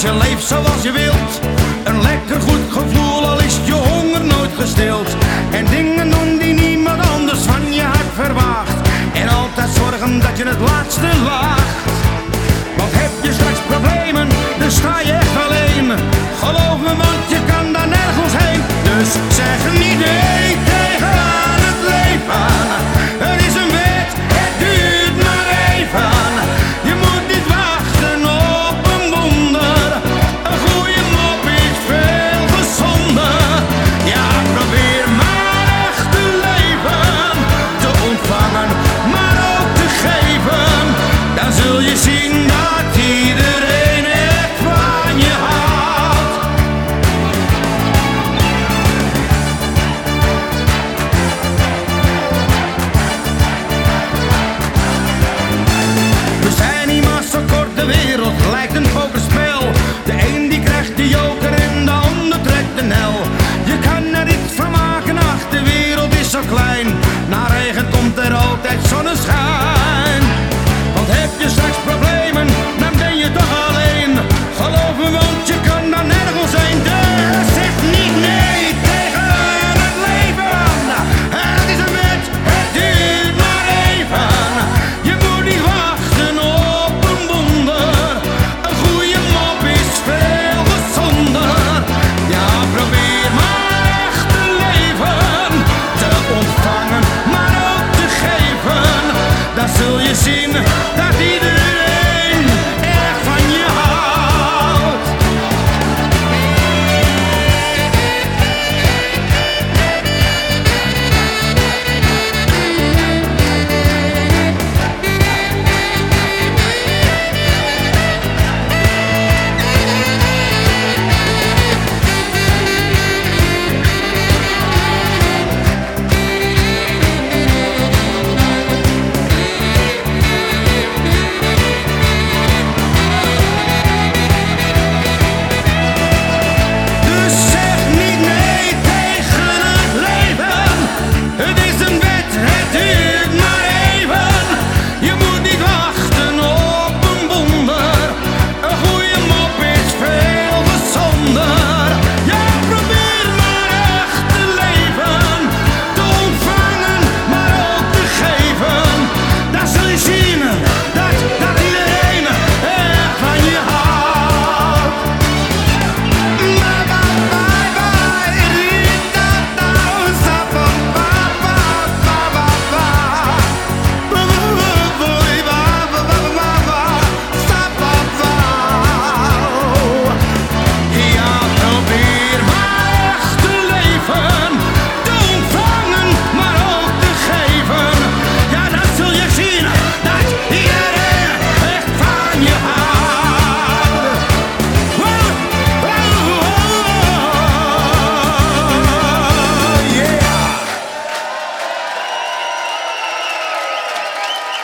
je leeft zoals je wilt. Een lekker goed gevoel, al is je honger nooit gestild. En dingen doen die niemand anders van je hart verwacht En altijd zorgen dat je het laatste laagt. Want heb je straks problemen, dan sta je echt alleen. Geloof me, want je kan daar nergens heen. Dus